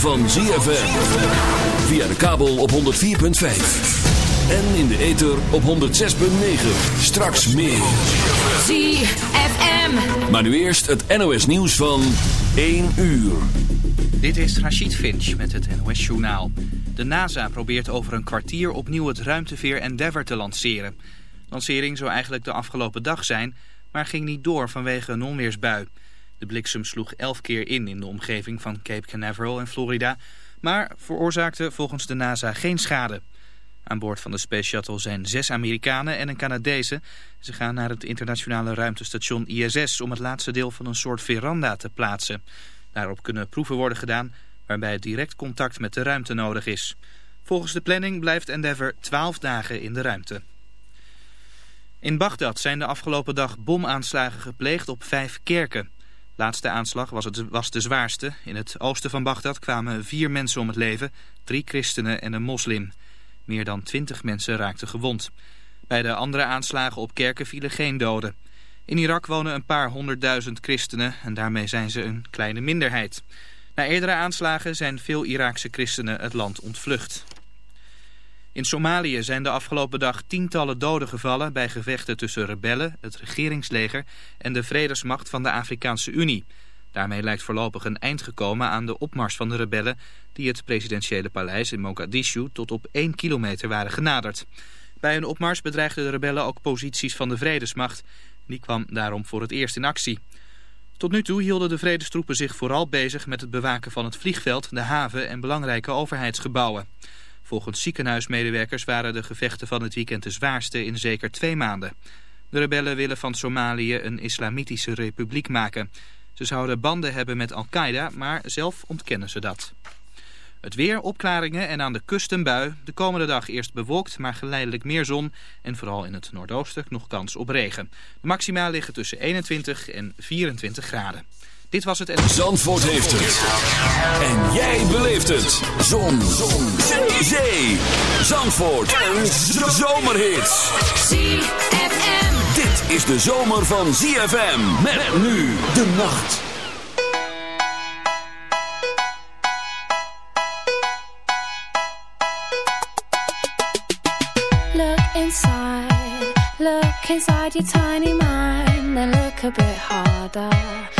van ZFM. Via de kabel op 104.5. En in de ether op 106.9. Straks meer. ZFM. Maar nu eerst het NOS nieuws van 1 uur. Dit is Rachid Finch met het NOS journaal. De NASA probeert over een kwartier opnieuw het ruimteveer Endeavour te lanceren. De lancering zou eigenlijk de afgelopen dag zijn, maar ging niet door vanwege een onweersbui. De bliksem sloeg elf keer in in de omgeving van Cape Canaveral in Florida, maar veroorzaakte volgens de NASA geen schade. Aan boord van de Space Shuttle zijn zes Amerikanen en een Canadese. Ze gaan naar het internationale ruimtestation ISS om het laatste deel van een soort veranda te plaatsen. Daarop kunnen proeven worden gedaan waarbij direct contact met de ruimte nodig is. Volgens de planning blijft Endeavour 12 dagen in de ruimte. In Bagdad zijn de afgelopen dag bomaanslagen gepleegd op vijf kerken laatste aanslag was, het, was de zwaarste. In het oosten van Bagdad kwamen vier mensen om het leven, drie christenen en een moslim. Meer dan twintig mensen raakten gewond. Bij de andere aanslagen op kerken vielen geen doden. In Irak wonen een paar honderdduizend christenen en daarmee zijn ze een kleine minderheid. Na eerdere aanslagen zijn veel Iraakse christenen het land ontvlucht. In Somalië zijn de afgelopen dag tientallen doden gevallen bij gevechten tussen rebellen, het regeringsleger en de vredesmacht van de Afrikaanse Unie. Daarmee lijkt voorlopig een eind gekomen aan de opmars van de rebellen die het presidentiële paleis in Mogadishu tot op één kilometer waren genaderd. Bij een opmars bedreigden de rebellen ook posities van de vredesmacht. Die kwam daarom voor het eerst in actie. Tot nu toe hielden de vredestroepen zich vooral bezig met het bewaken van het vliegveld, de haven en belangrijke overheidsgebouwen. Volgens ziekenhuismedewerkers waren de gevechten van het weekend de zwaarste in zeker twee maanden. De rebellen willen van Somalië een islamitische republiek maken. Ze zouden banden hebben met Al-Qaeda, maar zelf ontkennen ze dat. Het weer, opklaringen en aan de kust een bui. De komende dag eerst bewolkt, maar geleidelijk meer zon. En vooral in het noordoosten nog kans op regen. De maxima liggen tussen 21 en 24 graden. Dit was het en... Zandvoort heeft het. En jij beleeft het. Zon. Zon. Zee. Zee. Zandvoort. Een zomerhit. ZFM. Dit is de zomer van ZFM. Met nu de nacht. Look inside. Look inside your tiny mind. Then look a bit harder.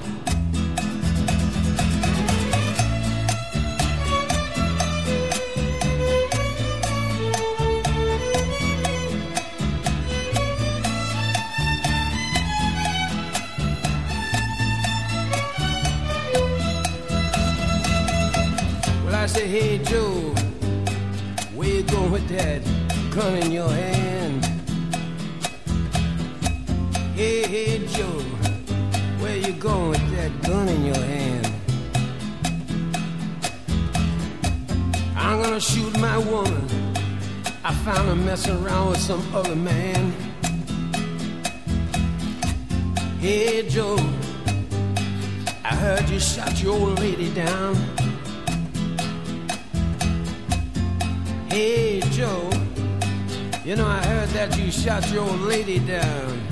got your lady down.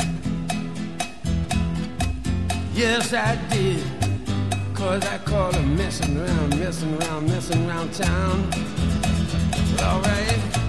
Yes, I did. Cause I caught her messing around, messing around, messing around town. Well, alright.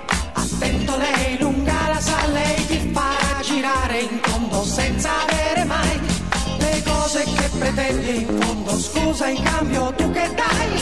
Attento lei lunga la sa, lei ti farà girare in tondo senza avere mai le cose che pretendi in fondo. Scusa in cambio tu che dai?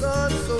canso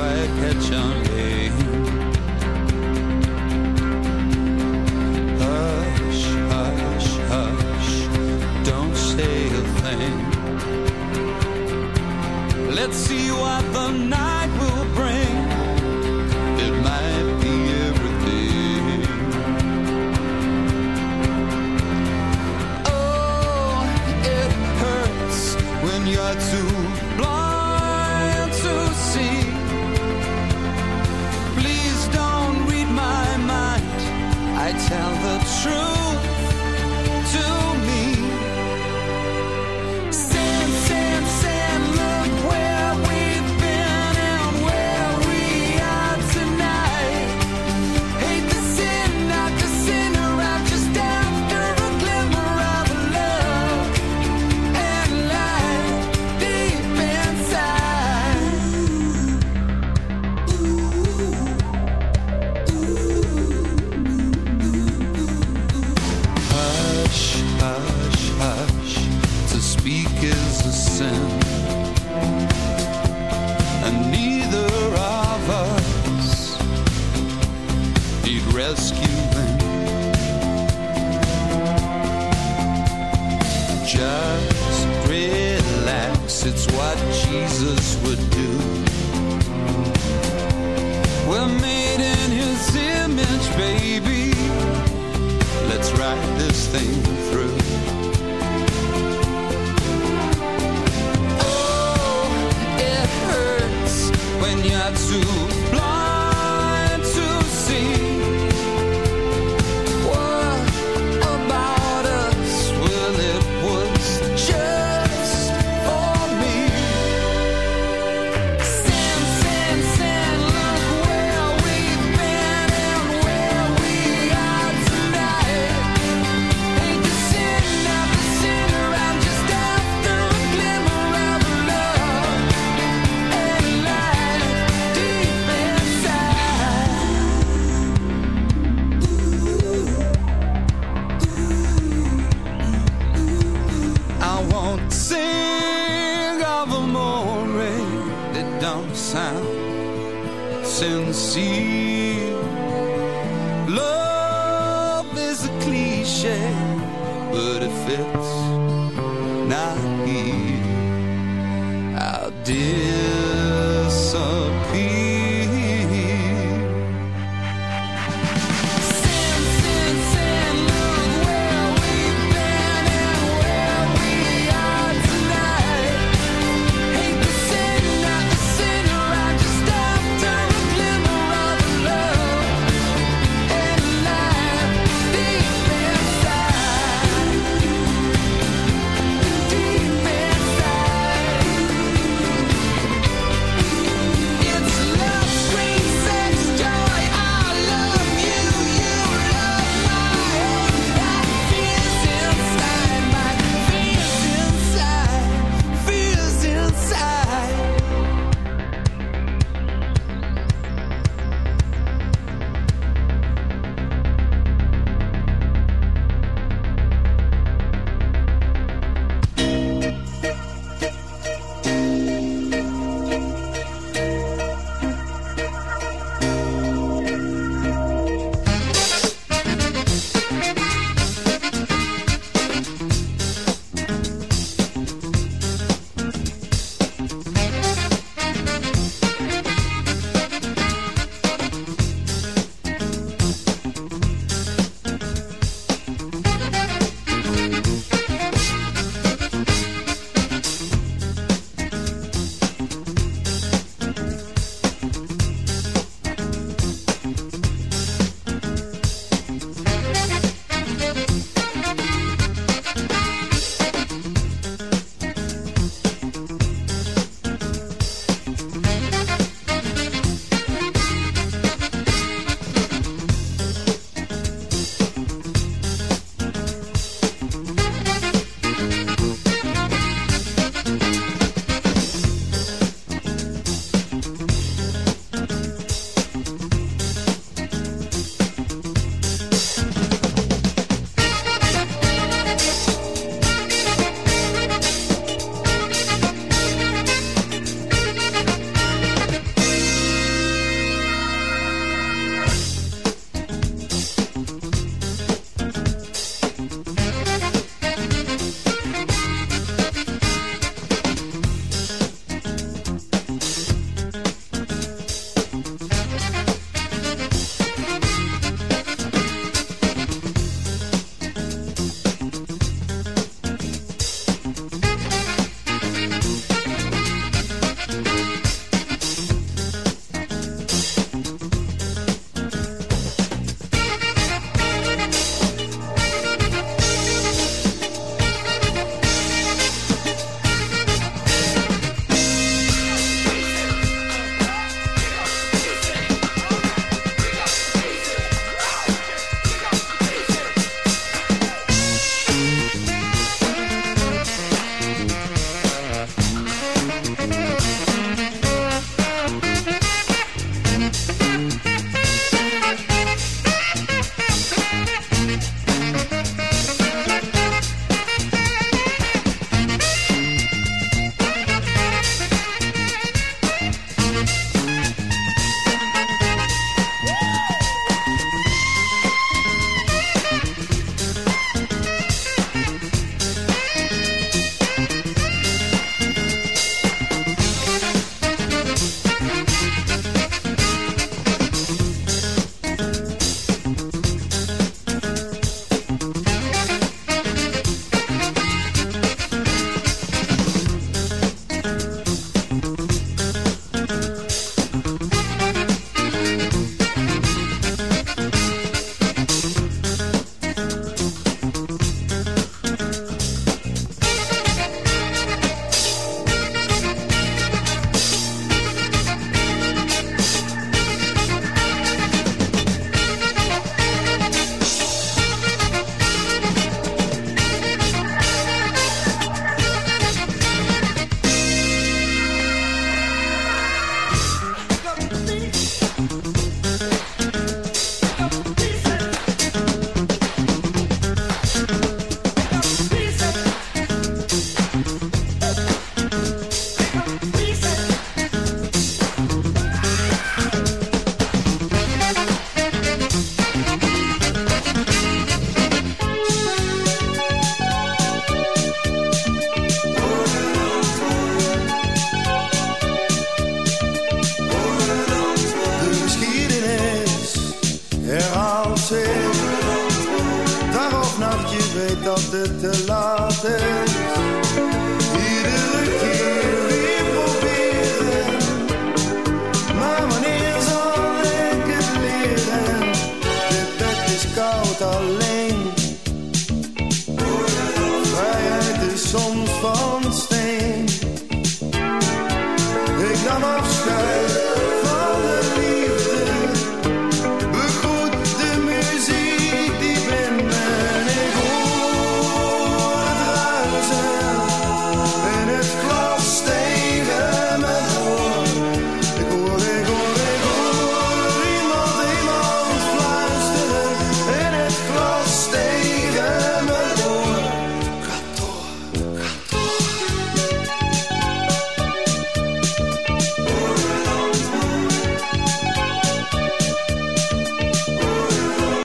quite catch on. Eh? Hush, hush, hush, don't say a thing. Let's see what the night will bring. true. ride this thing through. Oh, it hurts when you're too